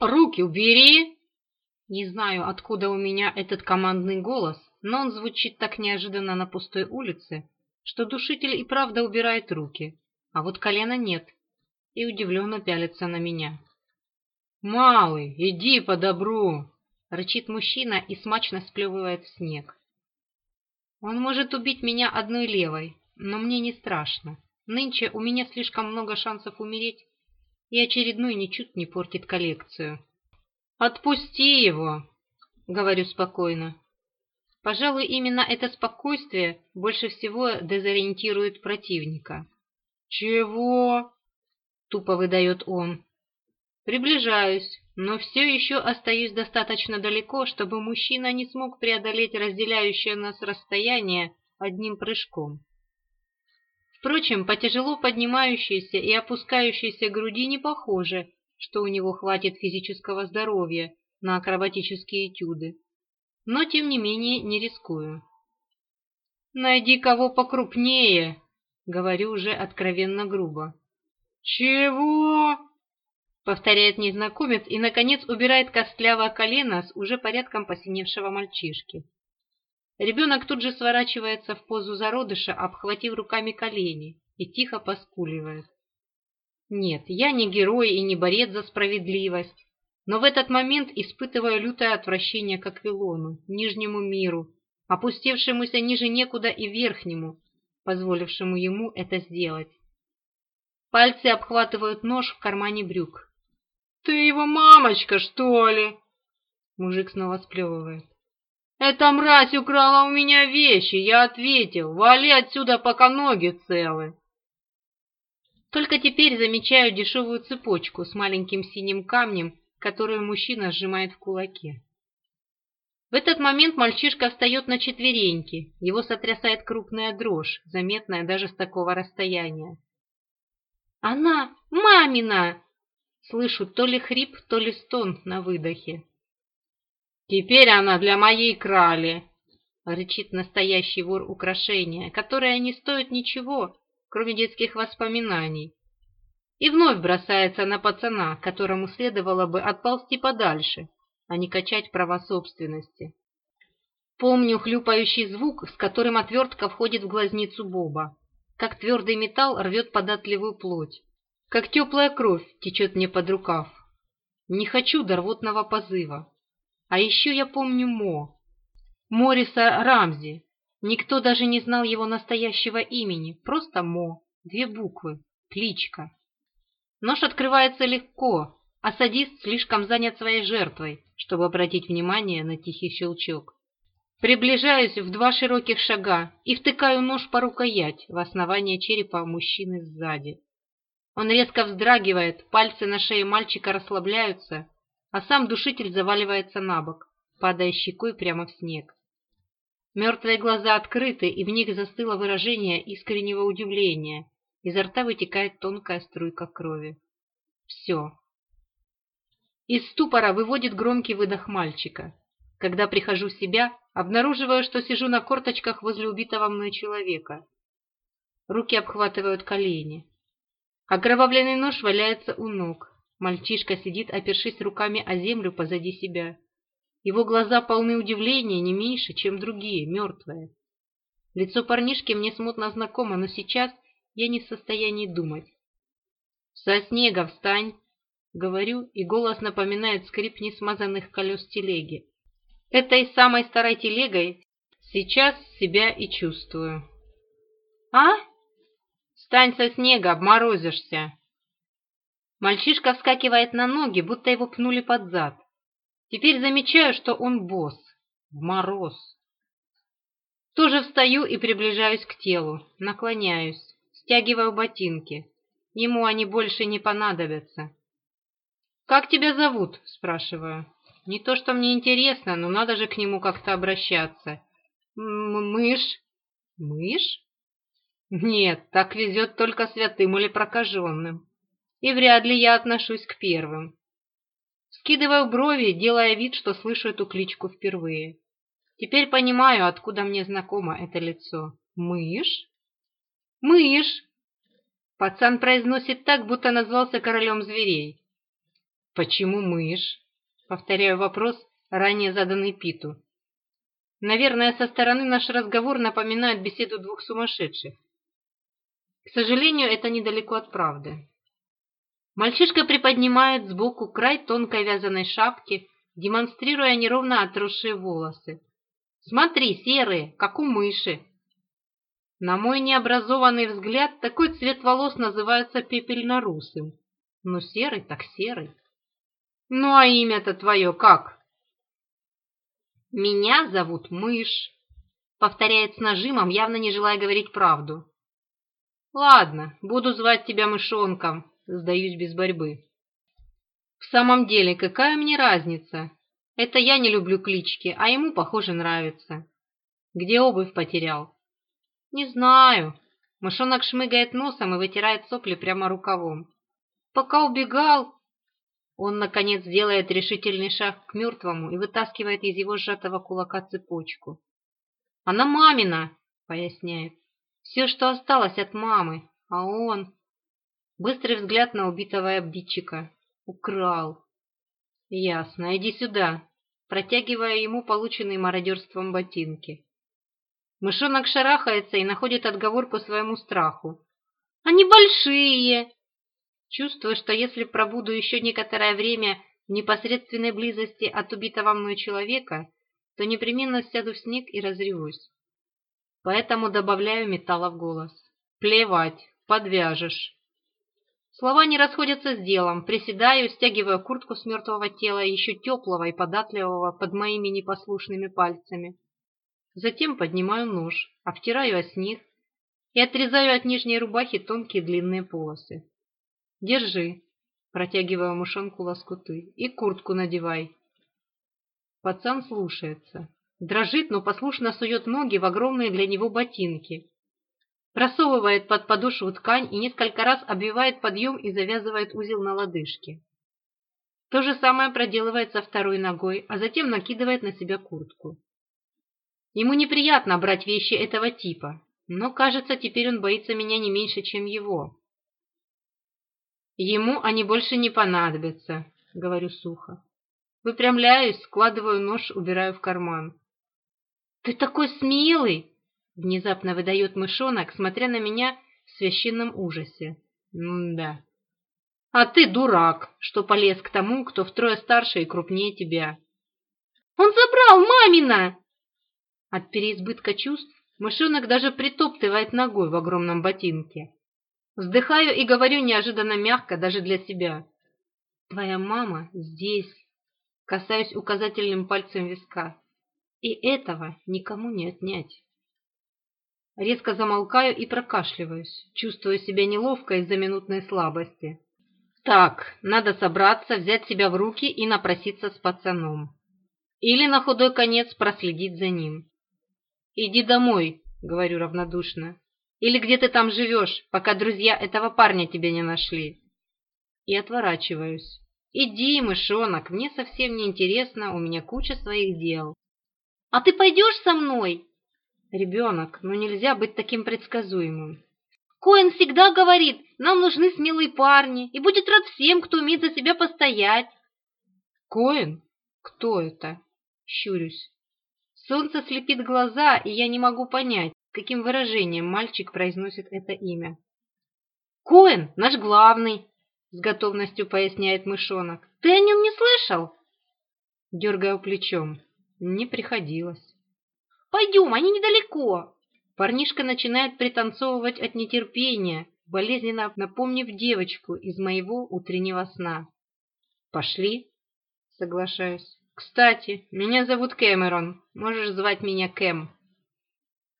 «Руки убери!» Не знаю, откуда у меня этот командный голос, но он звучит так неожиданно на пустой улице, что душитель и правда убирает руки, а вот колена нет, и удивленно пялится на меня. «Малый, иди по добру!» — рычит мужчина и смачно сплевывает в снег. «Он может убить меня одной левой, но мне не страшно. Нынче у меня слишком много шансов умереть, и очередной ничуть не портит коллекцию. «Отпусти его!» — говорю спокойно. Пожалуй, именно это спокойствие больше всего дезориентирует противника. «Чего?» — тупо выдает он. Приближаюсь, но все еще остаюсь достаточно далеко, чтобы мужчина не смог преодолеть разделяющее нас расстояние одним прыжком. Впрочем, по тяжело поднимающейся и опускающейся груди не похоже, что у него хватит физического здоровья на акробатические этюды. Но, тем не менее, не рискую. «Найди кого покрупнее!» — говорю уже откровенно грубо. «Чего?» — повторяет незнакомец и, наконец, убирает костлявое колено с уже порядком посиневшего мальчишки. Ребенок тут же сворачивается в позу зародыша, обхватив руками колени и тихо поскуливает. Нет, я не герой и не борец за справедливость, но в этот момент испытываю лютое отвращение к Аквилону, Нижнему миру, опустевшемуся ниже некуда и верхнему, позволившему ему это сделать. Пальцы обхватывают нож в кармане брюк. «Ты его мамочка, что ли?» Мужик снова сплевывает. Эта мразь украла у меня вещи, я ответил. Вали отсюда, пока ноги целы. Только теперь замечаю дешевую цепочку с маленьким синим камнем, которую мужчина сжимает в кулаке. В этот момент мальчишка встает на четвереньки, его сотрясает крупная дрожь, заметная даже с такого расстояния. «Она! Мамина!» Слышу то ли хрип, то ли стон на выдохе. «Теперь она для моей крали!» — рычит настоящий вор украшения, которое не стоит ничего, кроме детских воспоминаний. И вновь бросается на пацана, которому следовало бы отползти подальше, а не качать права собственности. Помню хлюпающий звук, с которым отвертка входит в глазницу Боба, как твердый металл рвет податливую плоть, как теплая кровь течет мне под рукав. Не хочу до позыва. А еще я помню Мо. Мориса Рамзи. Никто даже не знал его настоящего имени, просто Мо. Две буквы. Кличка. Нож открывается легко, а садист слишком занят своей жертвой, чтобы обратить внимание на тихий щелчок. Приближаюсь в два широких шага и втыкаю нож по рукоять в основание черепа мужчины сзади. Он резко вздрагивает, пальцы на шее мальчика расслабляются, а сам душитель заваливается на бок, падая щекой прямо в снег. Мертвые глаза открыты, и в них застыло выражение искреннего удивления. Изо рта вытекает тонкая струйка крови. Все. Из ступора выводит громкий выдох мальчика. Когда прихожу в себя, обнаруживаю, что сижу на корточках возле убитого мной человека. Руки обхватывают колени. Окровавленный нож валяется у ног. Мальчишка сидит, опершись руками о землю позади себя. Его глаза полны удивления не меньше, чем другие, мертвые. Лицо парнишки мне смутно знакомо, но сейчас я не в состоянии думать. «Со снега встань!» — говорю, и голос напоминает скрип несмазанных колес телеги. «Этой самой старой телегой сейчас себя и чувствую». «А?» «Встань со снега, обморозишься!» Мальчишка вскакивает на ноги, будто его пнули под зад. Теперь замечаю, что он босс. В мороз. Тоже встаю и приближаюсь к телу, наклоняюсь, стягиваю ботинки. Ему они больше не понадобятся. «Как тебя зовут?» – спрашиваю. «Не то, что мне интересно, но надо же к нему как-то обращаться». М «Мышь?» «Мышь?» «Нет, так везет только святым или прокаженным» и вряд ли я отношусь к первым. Скидываю брови, делая вид, что слышу эту кличку впервые. Теперь понимаю, откуда мне знакомо это лицо. Мышь? Мышь! Пацан произносит так, будто назвался королем зверей. Почему мышь? Повторяю вопрос, ранее заданный Питу. Наверное, со стороны наш разговор напоминает беседу двух сумасшедших. К сожалению, это недалеко от правды. Мальчишка приподнимает сбоку край тонкой вязаной шапки, демонстрируя неровно отросшие волосы. «Смотри, серые, как у мыши!» На мой необразованный взгляд, такой цвет волос называется пепельно-русым. Но серый так серый. Ну, а имя-то твое как? Меня зовут Мышь, повторяет с нажимом, явно не желая говорить правду. Ладно, буду звать тебя Мышонком, сдаюсь без борьбы. В самом деле, какая мне разница? Это я не люблю клички, а ему, похоже, нравится. Где обувь потерял? Не знаю. Мышонок шмыгает носом и вытирает сопли прямо рукавом. Пока убегал... Он, наконец, делает решительный шаг к мертвому и вытаскивает из его сжатого кулака цепочку. «Она мамина!» — поясняет. «Все, что осталось от мамы, а он...» Быстрый взгляд на убитого обидчика. Украл. Ясно, иди сюда. Протягивая ему полученные мародерством ботинки. Мышонок шарахается и находит отговорку своему страху. Они большие. Чувствуя, что если пробуду еще некоторое время в непосредственной близости от убитого мной человека, то непременно сяду в снег и разревусь. Поэтому добавляю металла в голос. Плевать, подвяжешь. Слова не расходятся с делом. Приседаю, стягивая куртку с мертвого тела, еще теплого и податливого под моими непослушными пальцами. Затем поднимаю нож, обтираю о них и отрезаю от нижней рубахи тонкие длинные полосы. «Держи», — протягиваю мушонку лоскуты, — «и куртку надевай». Пацан слушается. Дрожит, но послушно сует ноги в огромные для него ботинки просовывает под подошву ткань и несколько раз обвивает подъем и завязывает узел на лодыжке. То же самое проделывает со второй ногой, а затем накидывает на себя куртку. Ему неприятно брать вещи этого типа, но, кажется, теперь он боится меня не меньше, чем его. Ему они больше не понадобятся, говорю сухо. Выпрямляюсь, складываю нож, убираю в карман. «Ты такой смелый!» Внезапно выдает мышонок, смотря на меня в священном ужасе. М-да. А ты дурак, что полез к тому, кто втрое старше и крупнее тебя. Он забрал мамина! От переизбытка чувств мышонок даже притоптывает ногой в огромном ботинке. Вздыхаю и говорю неожиданно мягко даже для себя. Твоя мама здесь. Касаюсь указательным пальцем виска. И этого никому не отнять. Резко замолкаю и прокашливаюсь, чувствуя себя неловко из-за минутной слабости. Так, надо собраться, взять себя в руки и напроситься с пацаном. Или на худой конец проследить за ним. «Иди домой», — говорю равнодушно. «Или где ты там живешь, пока друзья этого парня тебя не нашли?» И отворачиваюсь. «Иди, мышонок, мне совсем не интересно, у меня куча своих дел». «А ты пойдешь со мной?» «Ребенок, ну нельзя быть таким предсказуемым». «Коэн всегда говорит, нам нужны смелые парни, и будет рад всем, кто умеет за себя постоять». «Коэн? Кто это?» Щурюсь. Солнце слепит глаза, и я не могу понять, каким выражением мальчик произносит это имя. «Коэн, наш главный», — с готовностью поясняет мышонок. «Ты о нем не слышал?» Дергая плечом. «Не приходилось». Пойдем, они недалеко!» Парнишка начинает пританцовывать от нетерпения, болезненно напомнив девочку из моего утреннего сна. «Пошли?» Соглашаюсь. «Кстати, меня зовут Кэмерон. Можешь звать меня Кэм».